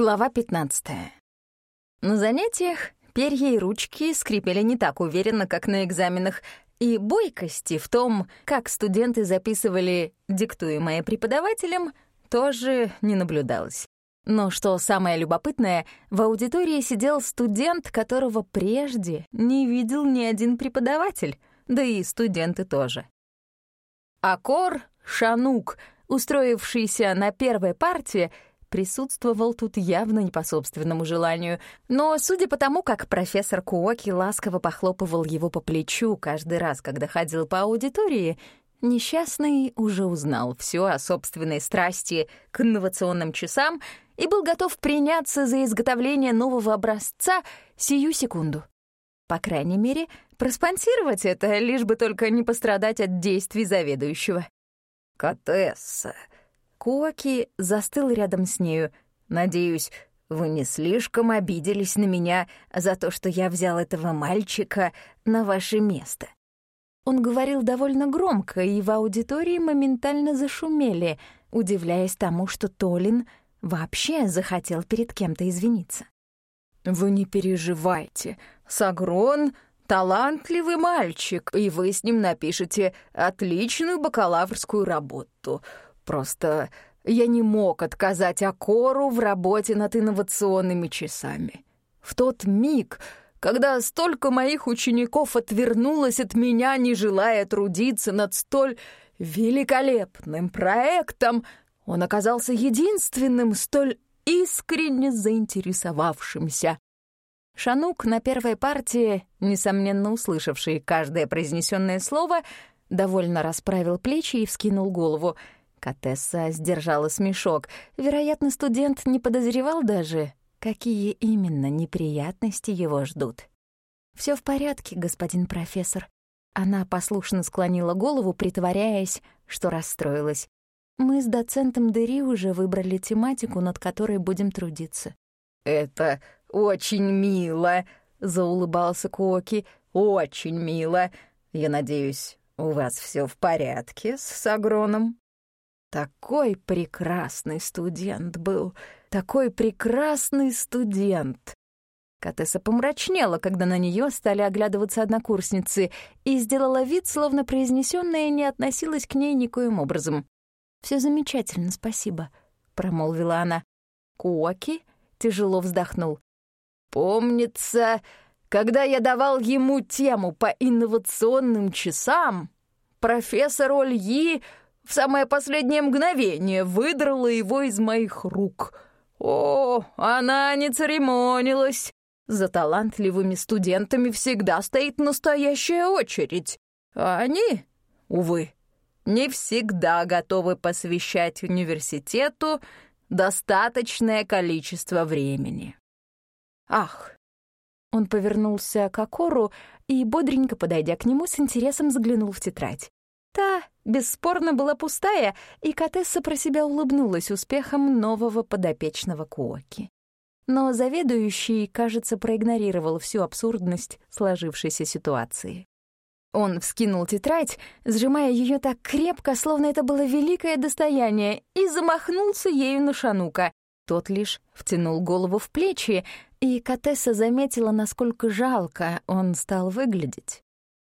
Глава 15. На занятиях перья и ручки скрипели не так уверенно, как на экзаменах, и бойкости в том, как студенты записывали диктуемое преподавателем, тоже не наблюдалось. Но что самое любопытное, в аудитории сидел студент, которого прежде не видел ни один преподаватель, да и студенты тоже. Акор Шанук, устроившийся на первой партии, присутствовал тут явно не по собственному желанию, но, судя по тому, как профессор Куоки ласково похлопывал его по плечу каждый раз, когда ходил по аудитории, несчастный уже узнал все о собственной страсти к инновационным часам и был готов приняться за изготовление нового образца сию секунду. По крайней мере, проспонсировать это, лишь бы только не пострадать от действий заведующего. «Катесса», Коки застыл рядом с нею. «Надеюсь, вы не слишком обиделись на меня за то, что я взял этого мальчика на ваше место». Он говорил довольно громко, и в аудитории моментально зашумели, удивляясь тому, что Толин вообще захотел перед кем-то извиниться. «Вы не переживайте. Сагрон — талантливый мальчик, и вы с ним напишете отличную бакалаврскую работу. Просто я не мог отказать Акору в работе над инновационными часами. В тот миг, когда столько моих учеников отвернулось от меня, не желая трудиться над столь великолепным проектом, он оказался единственным, столь искренне заинтересовавшимся. Шанук на первой партии, несомненно услышавший каждое произнесенное слово, довольно расправил плечи и вскинул голову — Катесса сдержала смешок. Вероятно, студент не подозревал даже, какие именно неприятности его ждут. Все в порядке, господин профессор». Она послушно склонила голову, притворяясь, что расстроилась. «Мы с доцентом Дери уже выбрали тематику, над которой будем трудиться». «Это очень мило», — заулыбался Коки. «Очень мило. Я надеюсь, у вас все в порядке с Сагроном?» Такой прекрасный студент был, такой прекрасный студент. Катесса помрачнела, когда на нее стали оглядываться однокурсницы, и сделала вид, словно произнесенное не относилось к ней никоим образом. Все замечательно, спасибо», — промолвила она. Куоки тяжело вздохнул. «Помнится, когда я давал ему тему по инновационным часам, профессор Ольи в самое последнее мгновение выдрала его из моих рук. О, она не церемонилась. За талантливыми студентами всегда стоит настоящая очередь. А они, увы, не всегда готовы посвящать университету достаточное количество времени. Ах! Он повернулся к Акору и, бодренько подойдя к нему, с интересом заглянул в тетрадь. Та, бесспорно, была пустая, и Катесса про себя улыбнулась успехом нового подопечного Куоки. Но заведующий, кажется, проигнорировал всю абсурдность сложившейся ситуации. Он вскинул тетрадь, сжимая ее так крепко, словно это было великое достояние, и замахнулся ею на Шанука. Тот лишь втянул голову в плечи, и Катесса заметила, насколько жалко он стал выглядеть.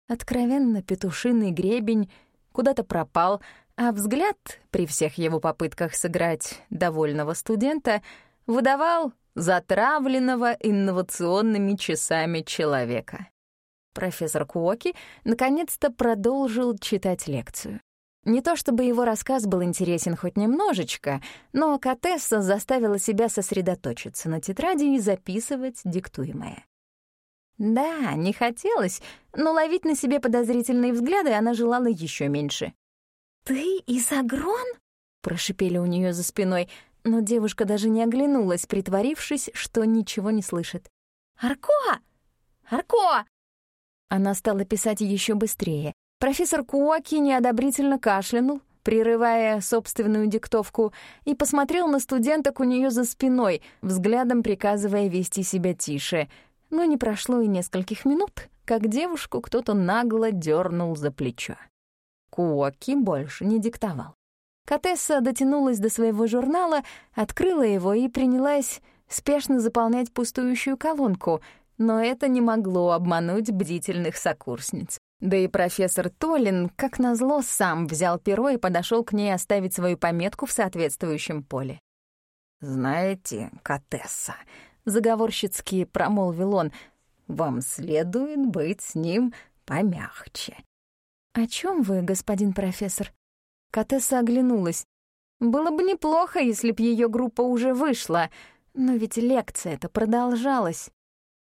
Откровенно петушиный гребень куда-то пропал, а взгляд, при всех его попытках сыграть довольного студента, выдавал затравленного инновационными часами человека. Профессор Куоки наконец-то продолжил читать лекцию. Не то чтобы его рассказ был интересен хоть немножечко, но Катесса заставила себя сосредоточиться на тетради и записывать диктуемое. Да, не хотелось, но ловить на себе подозрительные взгляды она желала еще меньше. «Ты Изагрон?» — прошипели у нее за спиной, но девушка даже не оглянулась, притворившись, что ничего не слышит. «Арко! Арко!» Она стала писать еще быстрее. Профессор Куоки неодобрительно кашлянул, прерывая собственную диктовку, и посмотрел на студенток у нее за спиной, взглядом приказывая вести себя тише — но не прошло и нескольких минут, как девушку кто-то нагло дернул за плечо. Куоки больше не диктовал. Катесса дотянулась до своего журнала, открыла его и принялась спешно заполнять пустующую колонку, но это не могло обмануть бдительных сокурсниц. Да и профессор Толин, как назло, сам взял перо и подошел к ней оставить свою пометку в соответствующем поле. «Знаете, Катесса», — заговорщицки промолвил он, — «вам следует быть с ним помягче». «О чем вы, господин профессор?» Катесса оглянулась. Было бы неплохо, если б ее группа уже вышла, но ведь лекция-то продолжалась.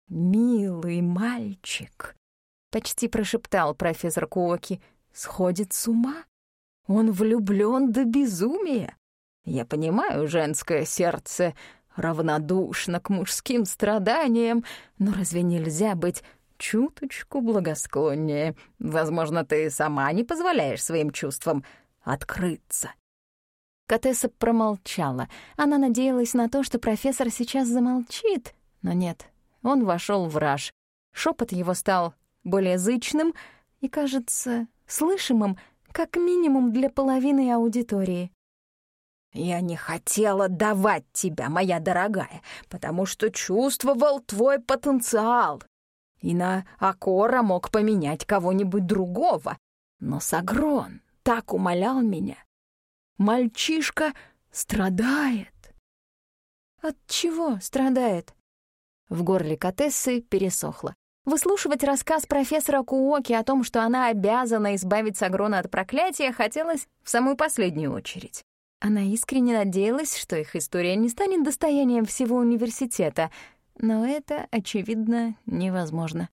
«Милый мальчик», — почти прошептал профессор Куоки, — «сходит с ума? Он влюблён до безумия. Я понимаю, женское сердце равнодушно к мужским страданиям, но разве нельзя быть чуточку благосклоннее? Возможно, ты сама не позволяешь своим чувствам открыться». Катесса промолчала. Она надеялась на то, что профессор сейчас замолчит, но нет, он вошел в раж. Шепот его стал более зычным и, кажется, слышимым как минимум для половины аудитории. «Я не хотела давать тебя, моя дорогая, потому что чувствовал твой потенциал. И на Акора мог поменять кого-нибудь другого. Но Сагрон так умолял меня. Мальчишка страдает». «От чего страдает?» В горле Катессы пересохло. Выслушивать рассказ профессора Куоки о том, что она обязана избавить Сагрона от проклятия, хотелось в самую последнюю очередь. Она искренне надеялась, что их история не станет достоянием всего университета, но это, очевидно, невозможно.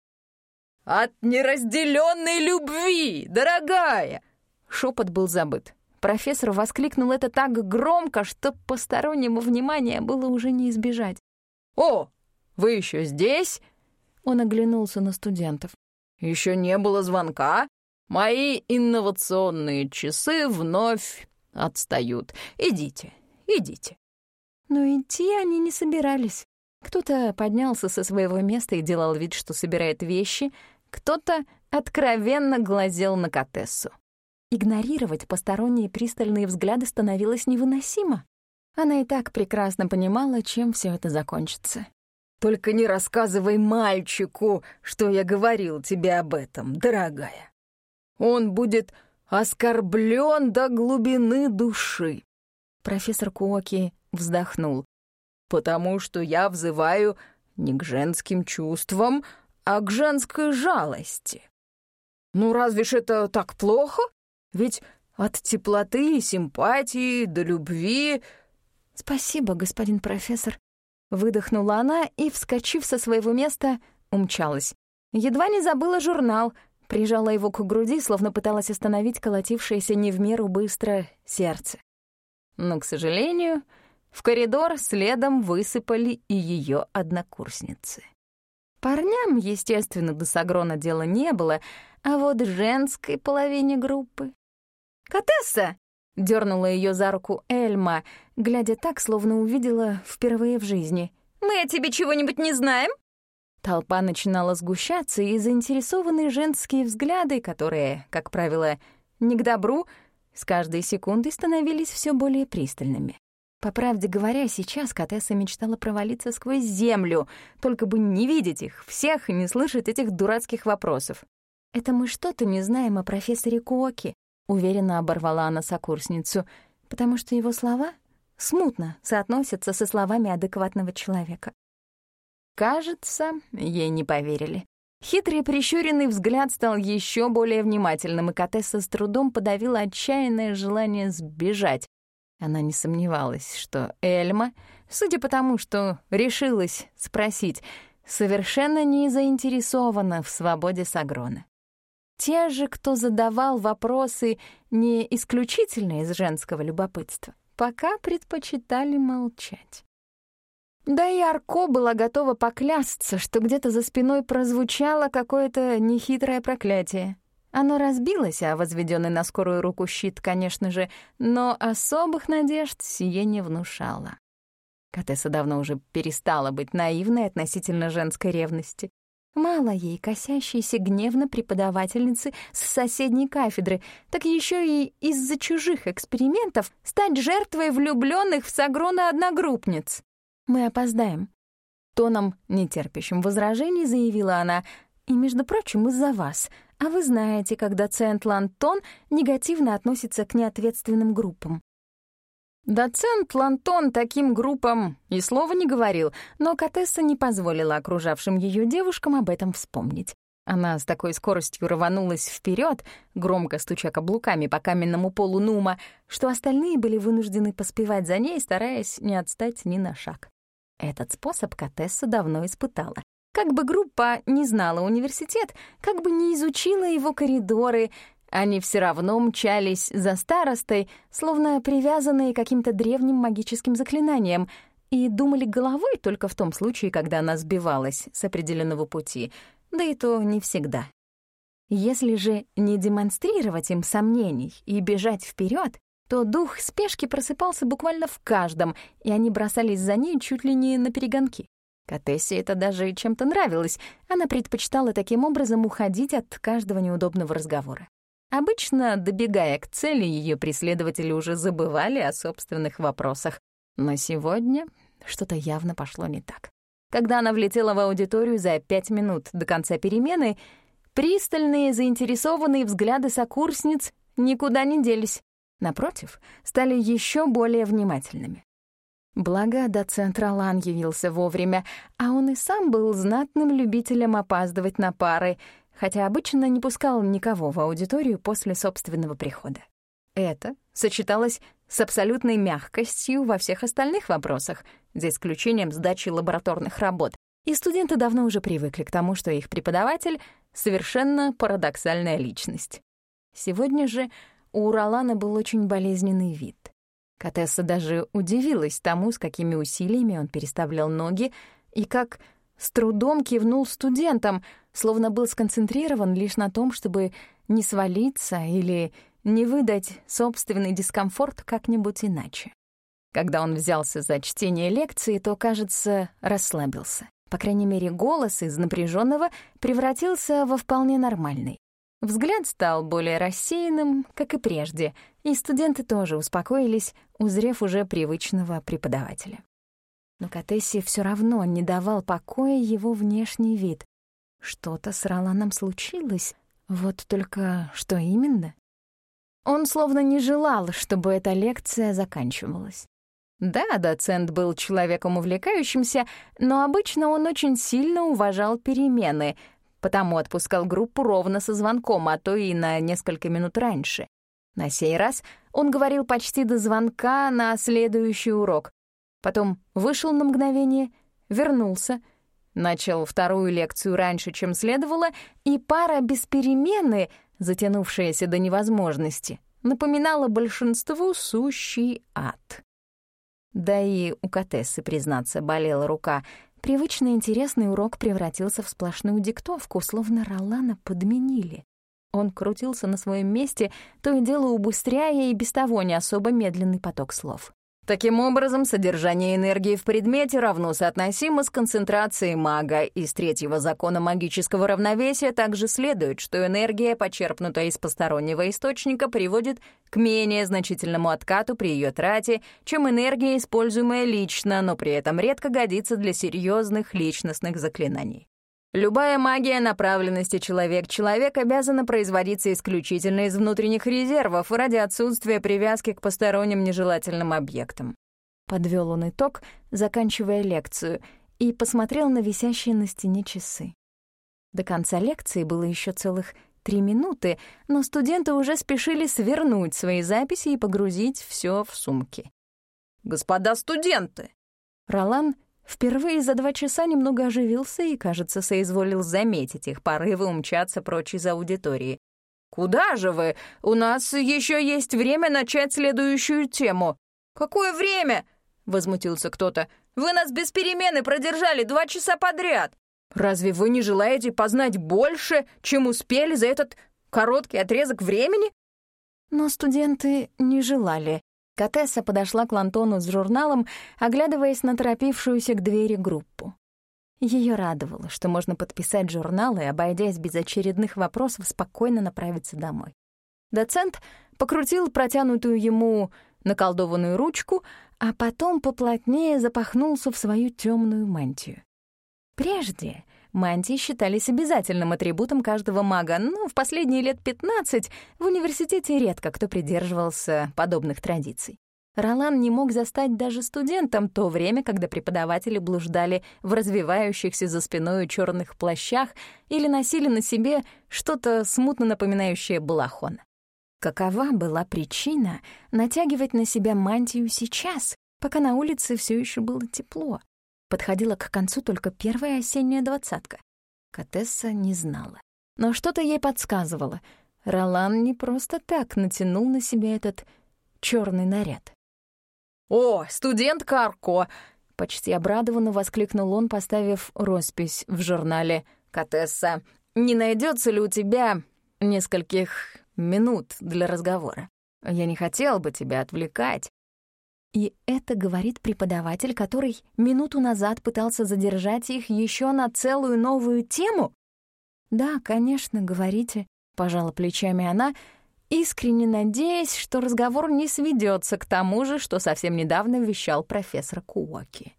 «От неразделенной любви, дорогая!» Шепот был забыт. Профессор воскликнул это так громко, что постороннему внимания было уже не избежать. «О, вы еще здесь?» Он оглянулся на студентов. Еще не было звонка? Мои инновационные часы вновь отстают. Идите, идите». Но идти они не собирались. Кто-то поднялся со своего места и делал вид, что собирает вещи, кто-то откровенно глазел на Катессу. Игнорировать посторонние пристальные взгляды становилось невыносимо. Она и так прекрасно понимала, чем все это закончится. Только не рассказывай мальчику, что я говорил тебе об этом, дорогая. Он будет оскорблен до глубины души. Профессор Куоки вздохнул. Потому что я взываю не к женским чувствам, а к женской жалости. Ну разве ж это так плохо? Ведь от теплоты симпатии до любви... Спасибо, господин профессор, Выдохнула она и, вскочив со своего места, умчалась. Едва не забыла журнал, прижала его к груди, словно пыталась остановить колотившееся не в меру быстро сердце. Но, к сожалению, в коридор следом высыпали и ее однокурсницы. Парням, естественно, до Сагрона дела не было, а вот женской половине группы... «Катесса!» — дернула ее за руку Эльма, глядя так, словно увидела впервые в жизни. «Мы о тебе чего-нибудь не знаем?» Толпа начинала сгущаться, и заинтересованные женские взгляды, которые, как правило, не к добру, с каждой секундой становились все более пристальными. По правде говоря, сейчас Катесса мечтала провалиться сквозь землю, только бы не видеть их всех и не слышать этих дурацких вопросов. «Это мы что-то не знаем о профессоре Куоки», Уверенно оборвала она сокурсницу, потому что его слова смутно соотносятся со словами адекватного человека. Кажется, ей не поверили. Хитрый прищуренный взгляд стал еще более внимательным, и Катесса с трудом подавила отчаянное желание сбежать. Она не сомневалась, что Эльма, судя по тому, что решилась спросить, совершенно не заинтересована в свободе Сагрона. Те же, кто задавал вопросы не исключительно из женского любопытства, пока предпочитали молчать. Да и Арко была готова поклясться, что где-то за спиной прозвучало какое-то нехитрое проклятие. Оно разбилось, а возведенный на скорую руку щит, конечно же, но особых надежд сие не внушало. Катесса давно уже перестала быть наивной относительно женской ревности. Мало ей косящейся гневно преподавательницы с соседней кафедры, так еще и из-за чужих экспериментов стать жертвой влюбленных в Сагрона одногруппниц. Мы опоздаем». Тоном, нетерпящим возражений, заявила она, «И, между прочим, из-за вас. А вы знаете, как доцент Лантон негативно относится к неответственным группам». Доцент Лантон таким группам и слова не говорил, но Катесса не позволила окружавшим ее девушкам об этом вспомнить. Она с такой скоростью рванулась вперед, громко стуча каблуками по каменному полу Нума, что остальные были вынуждены поспевать за ней, стараясь не отстать ни на шаг. Этот способ Катесса давно испытала. Как бы группа не знала университет, как бы не изучила его коридоры, они все равно мчались за старостой, словно привязанные каким-то древним магическим заклинанием, и думали головой только в том случае, когда она сбивалась с определенного пути, да и то не всегда. Если же не демонстрировать им сомнений и бежать вперед, то дух спешки просыпался буквально в каждом, и они бросались за ней чуть ли не на перегонки. Катессе это даже чем-то нравилось. Она предпочитала таким образом уходить от каждого неудобного разговора. Обычно, добегая к цели, ее преследователи уже забывали о собственных вопросах. Но сегодня что-то явно пошло не так. Когда она влетела в аудиторию за пять минут до конца перемены, пристальные заинтересованные взгляды сокурсниц никуда не делись. Напротив, стали еще более внимательными. Благо, доцент Ролан явился вовремя, а он и сам был знатным любителем опаздывать на пары, хотя обычно не пускал никого в аудиторию после собственного прихода. Это сочеталось с абсолютной мягкостью во всех остальных вопросах, за исключением сдачи лабораторных работ, и студенты давно уже привыкли к тому, что их преподаватель — совершенно парадоксальная личность. Сегодня же у Ролана был очень болезненный вид. Катесса даже удивилась тому, с какими усилиями он переставлял ноги и как с трудом кивнул студентам, словно был сконцентрирован лишь на том, чтобы не свалиться или не выдать собственный дискомфорт как-нибудь иначе. Когда он взялся за чтение лекции, то, кажется, расслабился. По крайней мере, голос из напряженного превратился во вполне нормальный. Взгляд стал более рассеянным, как и прежде, и студенты тоже успокоились, узрев уже привычного преподавателя. Но Катесси все равно не давал покоя его внешний вид. Что-то с Роланом случилось, вот только что именно? Он словно не желал, чтобы эта лекция заканчивалась. Да, доцент был человеком увлекающимся, но обычно он очень сильно уважал перемены, потому отпускал группу ровно со звонком, а то и на несколько минут раньше. На сей раз он говорил почти до звонка на следующий урок. Потом вышел на мгновение, вернулся, начал вторую лекцию раньше, чем следовало, и пара без перемены — затянувшаяся до невозможности, напоминала большинству сущий ад. Да и у Катессы, признаться, болела рука. Привычно интересный урок превратился в сплошную диктовку, словно Ролана подменили. Он крутился на своем месте, то и дело убыстряя и без того не особо медленный поток слов. Таким образом, содержание энергии в предмете равно соотносимо с концентрацией мага. Из третьего закона магического равновесия также следует, что энергия, почерпнутая из постороннего источника, приводит к менее значительному откату при ее трате, чем энергия, используемая лично, но при этом редко годится для серьезных личностных заклинаний. Любая магия направленности человек-человек обязана производиться исключительно из внутренних резервов ради отсутствия привязки к посторонним нежелательным объектам. Подвел он итог, заканчивая лекцию, и посмотрел на висящие на стене часы. До конца лекции было еще целых три минуты, но студенты уже спешили свернуть свои записи и погрузить все в сумки. «Господа студенты!» Ролан Впервые за два часа немного оживился и, кажется, соизволил заметить их порывы умчаться прочь из аудитории. «Куда же вы? У нас еще есть время начать следующую тему». «Какое время?» — возмутился кто-то. «Вы нас без перемены продержали два часа подряд. Разве вы не желаете познать больше, чем успели за этот короткий отрезок времени?» Но студенты не желали. Катесса подошла к Лантону с журналом, оглядываясь на торопившуюся к двери группу. Ее радовало, что можно подписать журнал и, обойдясь без очередных вопросов, спокойно направиться домой. Доцент покрутил протянутую ему наколдованную ручку, а потом поплотнее запахнулся в свою темную мантию. Прежде мантии считались обязательным атрибутом каждого мага, но в последние лет 15 в университете редко кто придерживался подобных традиций. Ролан не мог застать даже студентам то время, когда преподаватели блуждали в развивающихся за спиной черных плащах или носили на себе что-то смутно напоминающее балахон. Какова была причина натягивать на себя мантию сейчас, пока на улице все еще было тепло? Подходила к концу только первая осенняя двадцатка. Катесса не знала. Но что-то ей подсказывало. Ролан не просто так натянул на себя этот черный наряд. «О, студент Карко!» — почти обрадованно воскликнул он, поставив роспись в журнале «Катесса». «Не найдется ли у тебя нескольких минут для разговора? Я не хотел бы тебя отвлекать». И это говорит преподаватель, который минуту назад пытался задержать их еще на целую новую тему? «Да, конечно, говорите», — пожала плечами она, — искренне надеясь, что разговор не сведется к тому же, что совсем недавно вещал профессор Куоки.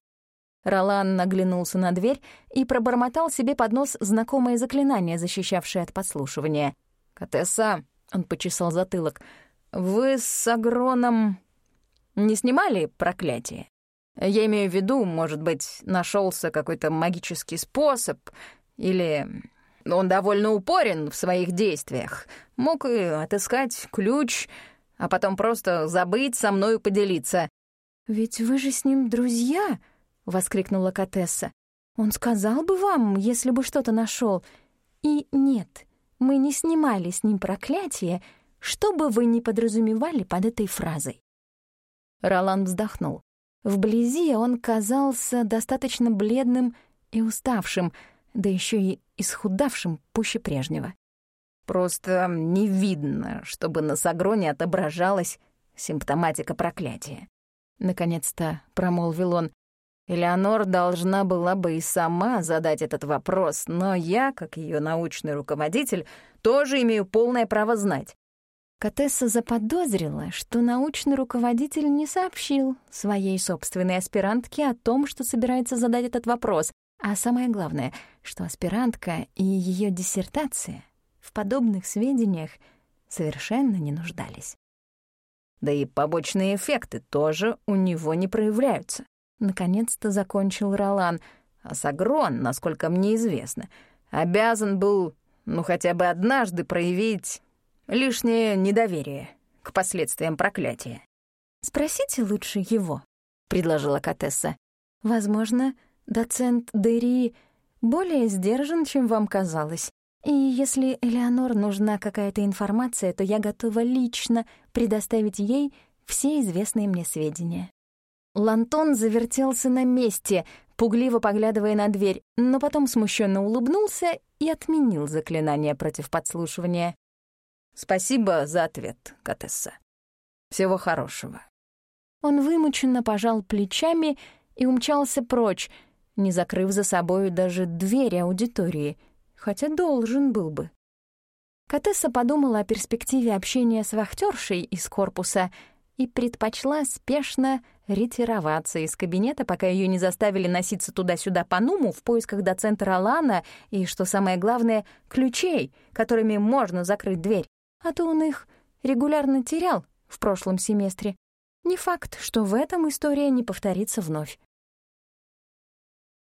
Ролан наглянулся на дверь и пробормотал себе под нос знакомое заклинание, защищавшее от подслушивания. «Катесса», — он почесал затылок, — «вы с Агроном не снимали проклятие? Я имею в виду, может быть, нашелся какой-то магический способ или он довольно упорен в своих действиях. Мог и отыскать ключ, а потом просто забыть со мною поделиться. «Ведь вы же с ним друзья!» — воскликнула Катесса. «Он сказал бы вам, если бы что-то нашел. И нет, мы не снимали с ним проклятие, что бы вы ни подразумевали под этой фразой». Ролан вздохнул. Вблизи он казался достаточно бледным и уставшим, да еще и исхудавшим пуще прежнего. Просто не видно, чтобы на Сагроне отображалась симптоматика проклятия. Наконец-то промолвил он. Элеонор должна была бы и сама задать этот вопрос, но я, как ее научный руководитель, тоже имею полное право знать. Катесса заподозрила, что научный руководитель не сообщил своей собственной аспирантке о том, что собирается задать этот вопрос, а самое главное, что аспирантка и ее диссертация в подобных сведениях совершенно не нуждались. Да и побочные эффекты тоже у него не проявляются. Наконец-то закончил Ролан, а Сагрон, насколько мне известно, обязан был, ну, хотя бы однажды проявить лишнее недоверие к последствиям проклятия. «Спросите лучше его», — предложила Катесса. «Возможно, доцент Дерри более сдержан, чем вам казалось. И если Элеонор нужна какая-то информация, то я готова лично предоставить ей все известные мне сведения». Лантон завертелся на месте, пугливо поглядывая на дверь, но потом смущенно улыбнулся и отменил заклинание против подслушивания. «Спасибо за ответ, Катесса. Всего хорошего». Он вымученно пожал плечами и умчался прочь, не закрыв за собою даже дверь аудитории, хотя должен был бы. Катесса подумала о перспективе общения с вахтершей из корпуса и предпочла спешно ретироваться из кабинета, пока ее не заставили носиться туда-сюда по Нуму в поисках доцента Ролана и, что самое главное, ключей, которыми можно закрыть дверь. А то он их регулярно терял в прошлом семестре. Не факт, что в этом история не повторится вновь.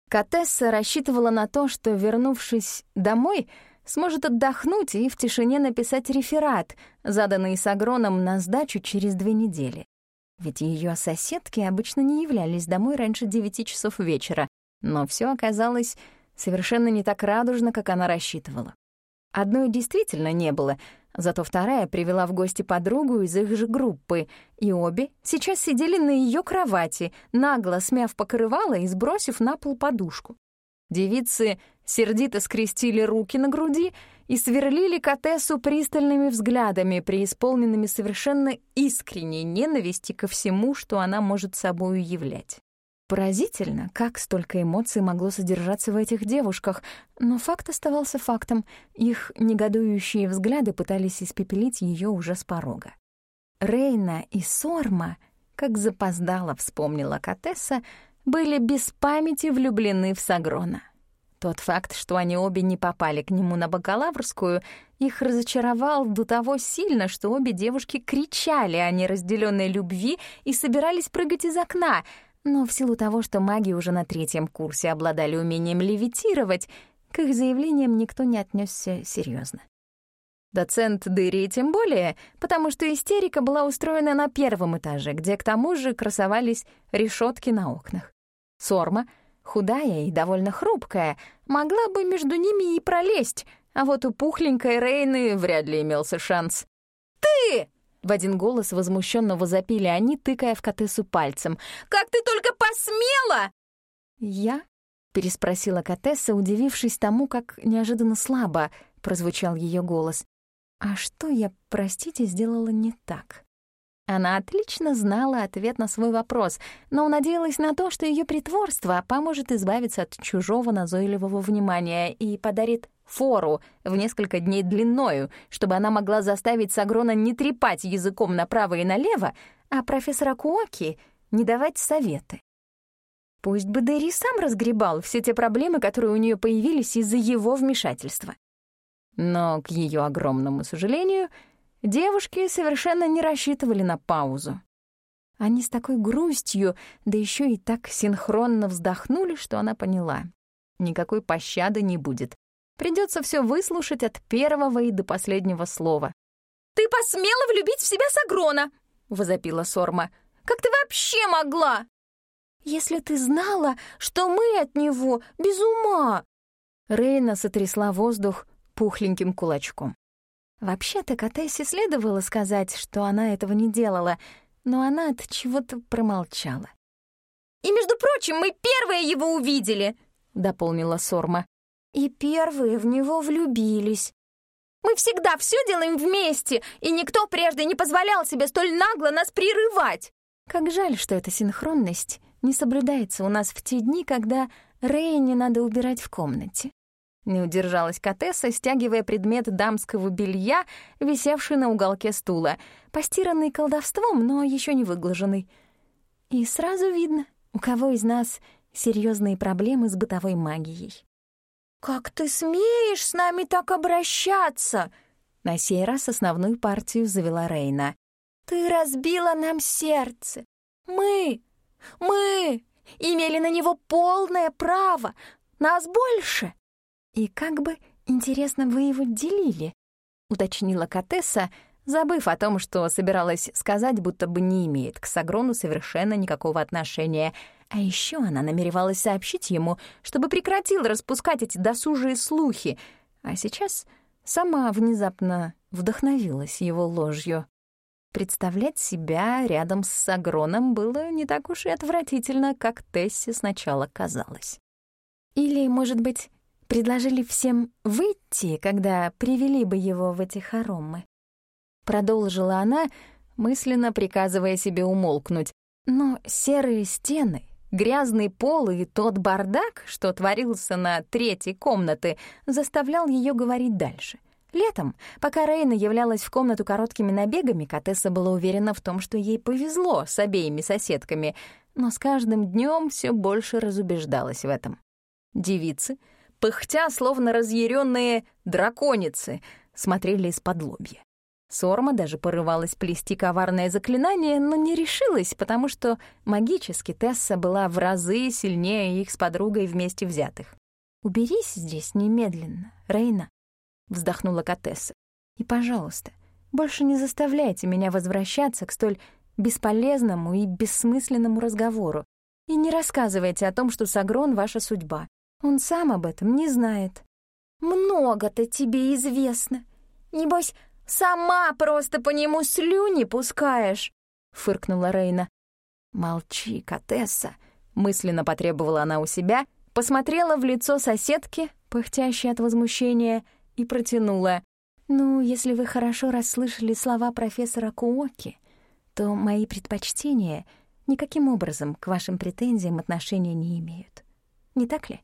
Катесса рассчитывала на то, что, вернувшись домой, сможет отдохнуть и в тишине написать реферат, заданный Сагроном на сдачу через две недели. Ведь ее соседки обычно не являлись домой раньше девяти часов вечера, но все оказалось совершенно не так радужно, как она рассчитывала. Одной действительно не было, зато вторая привела в гости подругу из их же группы, и обе сейчас сидели на ее кровати, нагло смяв покрывало и сбросив на пол подушку. Девицы сердито скрестили руки на груди и сверлили Катессу пристальными взглядами, преисполненными совершенно искренней ненависти ко всему, что она может собою являть. Поразительно, как столько эмоций могло содержаться в этих девушках, но факт оставался фактом. Их негодующие взгляды пытались испепелить ее уже с порога. Рейна и Сорма, как запоздала вспомнила Катесса, были без памяти влюблены в Сагрона. Тот факт, что они обе не попали к нему на бакалаврскую, их разочаровал до того сильно, что обе девушки кричали о неразделенной любви и собирались прыгать из окна, но в силу того, что маги уже на третьем курсе обладали умением левитировать, к их заявлениям никто не отнесся серьезно. Доцент Дыри тем более, потому что истерика была устроена на первом этаже, где к тому же красовались решетки на окнах. Сорма, худая и довольно хрупкая, могла бы между ними и пролезть, а вот у пухленькой Рейны вряд ли имелся шанс. «Ты!» — в один голос возмущенно возопили они, тыкая в Катессу пальцем. «Как ты только посмела!» «Я?» — переспросила Катесса, удивившись тому, как неожиданно слабо прозвучал ее голос. А что я, простите, сделала не так? Она отлично знала ответ на свой вопрос, но надеялась на то, что ее притворство поможет избавиться от чужого назойливого внимания и подарит фору в несколько дней длиною, чтобы она могла заставить Сагрона не трепать языком направо и налево, а профессора Куоки не давать советы. Пусть бы Дэри сам разгребал все те проблемы, которые у нее появились из-за его вмешательства. Но, к ее огромному сожалению, девушки совершенно не рассчитывали на паузу. Они с такой грустью, да еще и так синхронно вздохнули, что она поняла. Никакой пощады не будет. Придется все выслушать от первого и до последнего слова. «Ты посмела влюбить в себя Сагрона!» — возопила Сорма. «Как ты вообще могла?» «Если ты знала, что мы от него без ума!» Рейна сотрясла воздух, пухленьким кулачком. Вообще-то Катессе следовало сказать, что она этого не делала, но она от чего-то промолчала. «И, между прочим, мы первые его увидели!» — дополнила Сорма. «И первые в него влюбились. Мы всегда все делаем вместе, и никто прежде не позволял себе столь нагло нас прерывать!» Как жаль, что эта синхронность не соблюдается у нас в те дни, когда Рейне надо убирать в комнате. Не удержалась Катесса, стягивая предмет дамского белья, висевший на уголке стула, постиранный колдовством, но еще не выглаженный. И сразу видно, у кого из нас серьезные проблемы с бытовой магией. «Как ты смеешь с нами так обращаться?» На сей раз основную партию завела Рейна. «Ты разбила нам сердце. Мы, мы имели на него полное право. Нас больше. «И как бы, интересно, вы его делили?» — уточнила Катесса, забыв о том, что собиралась сказать, будто бы не имеет к Сагрону совершенно никакого отношения. А еще она намеревалась сообщить ему, чтобы прекратил распускать эти досужие слухи, а сейчас сама внезапно вдохновилась его ложью. Представлять себя рядом с Сагроном было не так уж и отвратительно, как Тессе сначала казалось. Или, может быть, предложили всем выйти, когда привели бы его в эти хоромы. Продолжила она, мысленно приказывая себе умолкнуть. Но серые стены, грязный пол и тот бардак, что творился на третьей комнаты, заставлял ее говорить дальше. Летом, пока Рейна являлась в комнату короткими набегами, Катесса была уверена в том, что ей повезло с обеими соседками, но с каждым днем все больше разубеждалась в этом. Девицы — пыхтя, словно разъяренные драконицы, смотрели из-под лобья. Сорма даже порывалась плести коварное заклинание, но не решилась, потому что магически Тесса была в разы сильнее их с подругой вместе взятых. «Уберись здесь немедленно, Рейна», — вздохнула Катесса. «И, пожалуйста, больше не заставляйте меня возвращаться к столь бесполезному и бессмысленному разговору. И не рассказывайте о том, что Сагрон — ваша судьба. Он сам об этом не знает. Много-то тебе известно. Небось, сама просто по нему слюни пускаешь, фыркнула Рейна. Молчи, Катесса, мысленно потребовала она у себя, посмотрела в лицо соседки, пыхтящей от возмущения, и протянула. «Ну, если вы хорошо расслышали слова профессора Куоки, то мои предпочтения никаким образом к вашим претензиям отношения не имеют. Не так ли?»